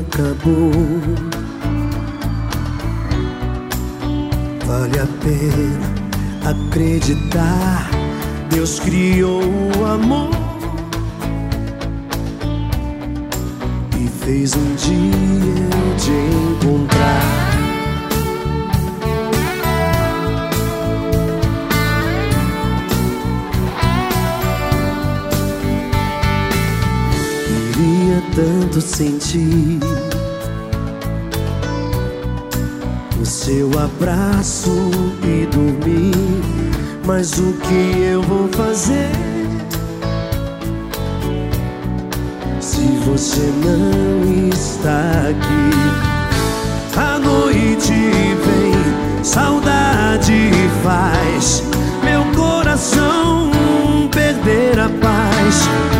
acabou. Vale a pena acreditar. Deus criou o amor e fez um dia te tanto sentir o seu abraço e dormir. Mas o que eu vou fazer se você não está aqui? A noite vem, saudade faz meu coração perder a paz.